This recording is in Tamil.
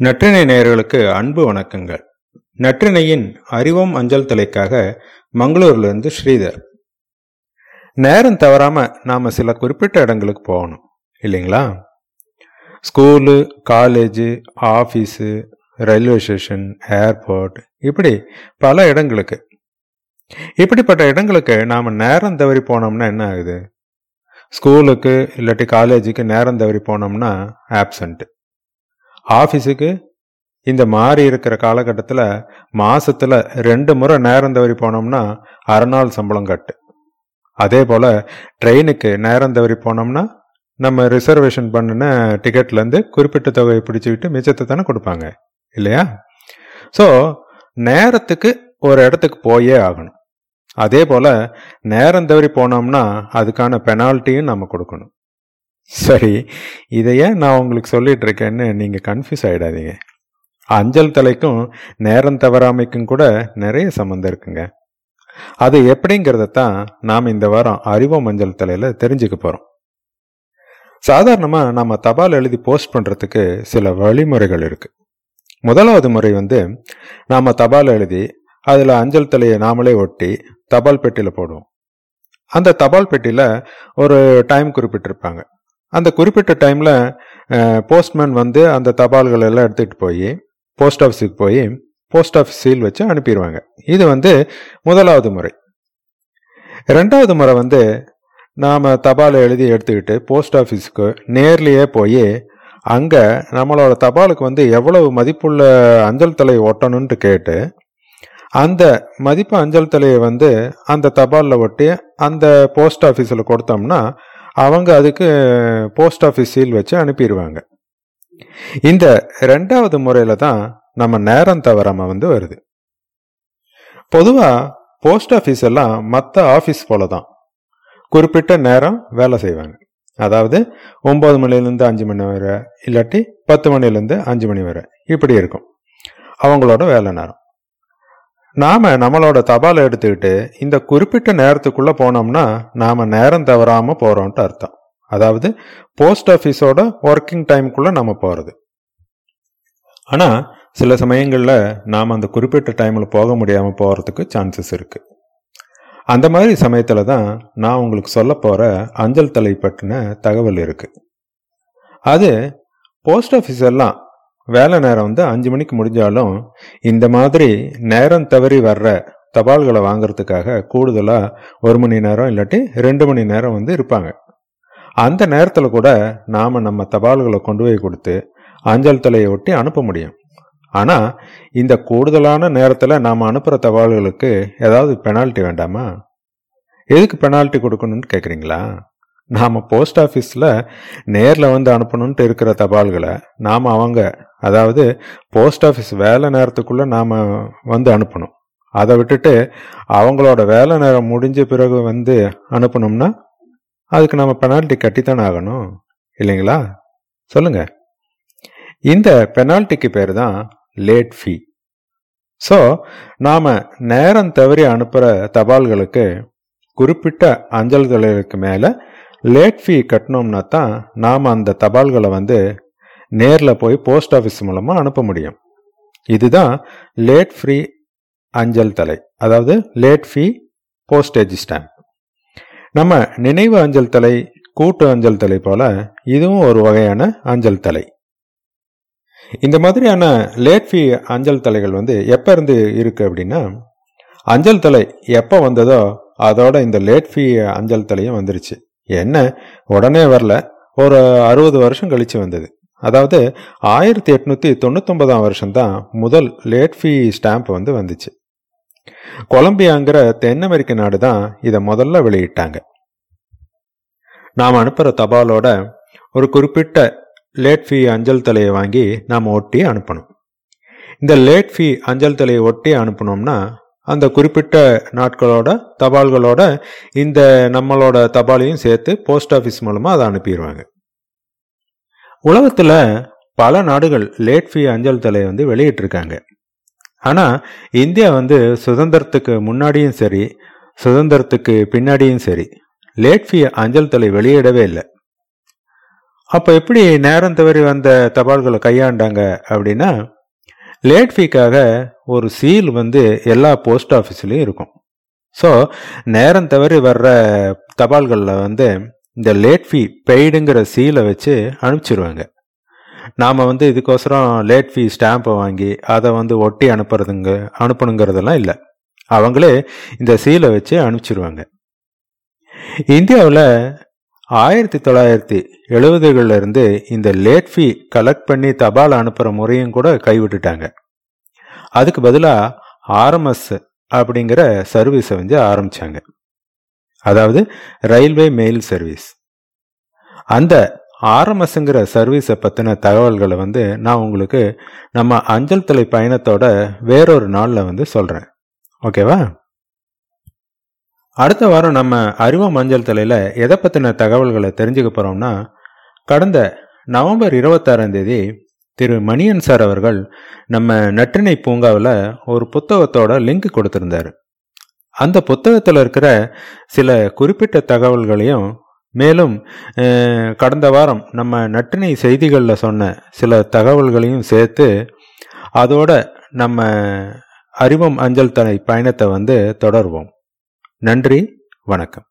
நற்றினை நேயர்களுக்கு அன்பு வணக்கங்கள். நற்றினையின் அறிவோம் அஞ்சல் தலைக்காக மங்களூர்லேருந்து ஸ்ரீதர். நேரம் தவறாம நாம சில குறிப்பிட்ட இடங்களுக்கு போகணும். இல்லைங்களா? School college office railway station airport இப்படி பல இடங்களுக்கு. இப்படிப்பட்ட இடங்களுக்கு நாம் நேரம் தவறி போனோம்னா என்ன ஆகுது? ஸ்கூலுக்கு இல்லாட்டி காலேஜுக்கு நேரம் தவறி போனோம்னா ஆப்சண்ட்டு ஆஃபீஸுக்கு இந்த மாறி இருக்கிற காலகட்டத்தில் மாதத்தில் ரெண்டு முறை நேரம் தவறி போனோம்னா அரை நாள் சம்பளம் கட்டு. அதே போல் ட்ரெயினுக்கு நேரம் தவறி போனோம்னா நம்ம ரிசர்வேஷன் பண்ணின டிக்கெட்லேருந்து குறிப்பிட்ட தொகையை பிடிச்சிக்கிட்டு மிச்சத்தை தானே கொடுப்பாங்க. இல்லையா? ஸோ நேரத்துக்கு ஒரு இடத்துக்கு போயே ஆகணும். அதே போல் நேரம் தவறி போனோம்னா அதுக்கான பெனால்ட்டியும் நம்ம கொடுக்கணும். சரி இதையே நான் உங்களுக்கு சொல்லிட்டு இருக்கேன்னு நீங்கள் கன்ஃபியூஸ் ஆகிடாதீங்க அஞ்சல் தலைக்கும் நேரம் தவறாமைக்கும் கூட நிறைய சம்மந்தம் இருக்குங்க. அது எப்படிங்கிறத தான் நாம் இந்த வாரம் அறிவோம் அஞ்சல் தலையில் தெரிஞ்சுக்க போகிறோம் சாதாரணமாக நம்ம தபால் எழுதி போஸ்ட் பண்ணுறதுக்கு சில வழிமுறைகள் இருக்குது முதலாவது முறை வந்து நாம் தபால் எழுதி அதில் அஞ்சல் தலையை நாமளே ஒட்டி தபால் பெட்டியில் போடுவோம். அந்த தபால் பெட்டியில் ஒரு டைம் குறிப்பிட்டிருப்பாங்க. அந்த குறிப்பிட்ட டைமில் போஸ்ட்மேன் வந்து அந்த தபால்கள் எல்லாம் எடுத்துகிட்டு போய் போஸ்ட் ஆஃபீஸுக்கு போய் போஸ்ட் ஆஃபீஸ் சீல் வச்சு அனுப்பிடுவாங்க இது வந்து முதலாவது முறை. ரெண்டாவது முறை வந்து நாம் தபாலை எழுதி எடுத்துக்கிட்டு போஸ்ட் ஆஃபீஸுக்கு நேர்லேயே போய் அங்கே நம்மளோட தபாலுக்கு வந்து எவ்வளவு மதிப்புள்ள அஞ்சல் தலை ஒட்டணுன்ட்டு கேட்டு அந்த மதிப்பு அஞ்சல் தலையை வந்து அந்த தபாலில் ஒட்டி அந்த போஸ்ட் ஆஃபீஸில் கொடுத்தோம்னா அவங்க அதுக்கு போஸ்ட் ஆஃபீஸ் சீல் வச்சு அனுப்பிடுவாங்க. இந்த ரெண்டாவது முறையில் தான் நம்ம நேரம் தவறாம வந்து வருது. பொதுவாக போஸ்ட் ஆஃபீஸ் எல்லாம் மற்ற ஆஃபீஸ் போல தான். குறிப்பிட்ட நேரம் வேலை செய்வாங்க. அதாவது ஒம்பது மணிலேருந்து அஞ்சு மணி வரை இல்லாட்டி பத்து மணிலேருந்து அஞ்சு மணி வரை இப்படி இருக்கும். அவங்களோட வேலை நேரம். நாம நம்மளோட தபாலை எடுத்துக்கிட்டு இந்த குறிப்பிட்ட நேரத்துக்குள்ள போனோம்னா நாம நேரம் தவறாம போறோம்ட்டு அர்த்தம். அதாவது போஸ்ட் ஆஃபீஸோட ஒர்க்கிங் டைமுக்குள்ள நம்ம போறது. ஆனா சில சமயங்களில் நாம் அந்த குறிப்பிட்ட டைமில் போக முடியாமல் போகிறதுக்கு சான்சஸ் இருக்குது அந்த மாதிரி சமயத்தில் தான் நான் உங்களுக்கு சொல்ல போகிற அஞ்சல் தலை பற்றின தகவல் இருக்குது அது போஸ்ட் ஆஃபீஸ் எல்லாம் வேலை நேரம் வந்து அஞ்சு மணிக்கு முடிஞ்சாலும் இந்த மாதிரி நேரம் தவறி வர்ற தபால்களை வாங்குறதுக்காக கூடுதலாக ஒரு மணி நேரம் இல்லாட்டி ரெண்டு மணி நேரம் வந்து இருப்பாங்க. அந்த நேரத்தில் கூட நாம் நம்ம தபால்களை கொண்டு போய் கொடுத்து அஞ்சல் தலையை ஒட்டி அனுப்ப முடியும். ஆனால் இந்த கூடுதலான நேரத்தில் நாம் அனுப்புகிற தபால்களுக்கு ஏதாவது பெனால்ட்டி வேண்டாமா? எதுக்கு பெனால்ட்டி கொடுக்கணும்னு கேட்குறீங்களா நாம் போஸ்ட் ஆஃபீஸில் நேரில் வந்து அனுப்பணுன்ட்டு இருக்கிற தபால்களை நாம் அவங்க அதாவது போஸ்ட் ஆஃபீஸ் வேலை நேரத்துக்குள்ளே நாம் வந்து அனுப்பணும். அதை விட்டுட்டு அவங்களோட வேலை நேரம் முடிஞ்ச பிறகு வந்து அனுப்பணும்னா அதுக்கு நம்ம பெனால்ட்டி கட்டித்தானே ஆகணும். இல்லைங்களா? சொல்லுங்க. இந்த பெனால்ட்டிக்கு பேர் தான் லேட் ஃபீ ஸோ நாம் நேரம் தவறி அனுப்புகிற தபால்களுக்கு குறிப்பிட்ட அஞ்சல்களுக்கு மேலே லேட் ஃபீ கட்டினோம்னா தான் நாம் அந்த தபால்களை வந்து நேரில் போய் போஸ்ட் ஆஃபீஸ் மூலமாக அனுப்ப முடியும். இதுதான் லேட் ஃப்ரீ அஞ்சல் தலை அதாவது லேட் ஃபீ போஸ்டேஜ் ஸ்டாம்ப் நம்ம நினைவு அஞ்சல் தலை கூட்டு அஞ்சல் தலை போல இதுவும் ஒரு வகையான அஞ்சல் தலை. இந்த மாதிரியான லேட் ஃபீ அஞ்சல் தலைகள் வந்து எப்போ இருந்து இருக்கு அப்படின்னா அஞ்சல் தலை எப்போ வந்ததோ அதோட இந்த லேட் ஃபீ அஞ்சல் தலையும் வந்துருச்சு. என்ன? உடனே வரல. ஒரு அறுபது வருஷம் கழிச்சு வந்தது. அதாவது ஆயிரத்தி எட்நூற்றி தொண்ணூத்தொன்பதாம் வருஷம் தான் முதல் லேட் ஃபீ ஸ்டாம்ப் வந்து வந்துச்சு. கொலம்பியாங்கிற தென் அமெரிக்க நாடு தான் இதை முதல்ல வெளியிட்டாங்க. நாம் அனுப்புகிற தபாலோட ஒரு குறிப்பிட்ட லேட் ஃபீ அஞ்சல் தலையை வாங்கி நாம் ஒட்டி அனுப்பணும். இந்த லேட் ஃபீ அஞ்சல் தலையை ஒட்டி அனுப்பினோம்னா அந்த குறிப்பிட்ட நாட்களோட தபால்களோட இந்த நம்மளோட தபாலையும் சேர்த்து போஸ்ட் ஆஃபீஸ் மூலமாக அதை அனுப்பிடுவாங்க உலகத்தில் பல நாடுகள் லேட் ஃபீ அஞ்சல் தலையை வந்து வெளியிட்டிருக்காங்க. ஆனால் இந்தியா வந்து சுதந்திரத்துக்கு முன்னாடியும் சரி சுதந்திரத்துக்கு பின்னாடியும் சரி லேட் ஃபீ அஞ்சல் தலை வெளியிடவே இல்லை. அப்போ எப்படி நேரம் தவறி வந்த தபால்களை கையாண்டாங்க அப்படின்னா லேட் ஃபீக்காக ஒரு சீல் வந்து எல்லா போஸ்ட் ஆஃபீஸ்லேயும் இருக்கும். ஸோ நேரம் தவறி வர்ற தபால்களில் வந்து இந்த லேட் ஃபீ பெய்டுங்கிற சீலை வச்சு அனுப்பிச்சிருவாங்க. நாம் வந்து இதுக்கோசரம் லேட் ஃபீ ஸ்டாம்பை வாங்கி அதை வந்து ஒட்டி அனுப்புறதுங்க அனுப்பணுங்கிறதெல்லாம் இல்லை. அவங்களே இந்த சீலை வச்சு அனுப்பிச்சிருவாங்க. இந்தியாவில் ஆயிரத்தி தொள்ளாயிரத்தி எழுபதுகளில் இருந்து இந்த லேட் ஃபீ கலெக்ட் பண்ணி தபால் அனுப்புகிற முறையும் கூட கைவிட்டுட்டாங்க. அதுக்கு பதிலாக ஆர்எம்எஸ் அப்படிங்கிற சர்வீஸை வந்து ஆரம்பித்தாங்க அதாவது ரயில்வே மெயில் சர்வீஸ் அந்த ஆர்எம்எஸ்ங்கிற சர்வீஸை பற்றின தகவல்களை வந்து நான் உங்களுக்கு நம்ம அஞ்சல் தலை பயணத்தோட வேறொரு நாளில் வந்து சொல்கிறேன் ஓகேவா அடுத்த வாரம் நம்ம அறிவம் அஞ்சல் தலையில் எதை பற்றின தகவல்களை தெரிஞ்சுக்க போகிறோம்னா கடந்த நவம்பர் இருபத்தாறாம் தேதி திரு மணியன் சார் அவர்கள் நம்ம நற்றினை பூங்காவில் ஒரு புத்தகத்தோட லிங்க் கொடுத்துருந்தாரு. அந்த புத்தகத்தில் இருக்கிற சில குறிப்பிட்ட தகவல்களையும் மேலும் கடந்த வாரம் நம்ம நட்டினை செய்திகளில் சொன்ன சில தகவல்களையும் சேர்த்து அதோட நம்ம அறிவம் அஞ்சல் தலை பயணத்தை வந்து தொடர்வோம். நன்றி வணக்கம்.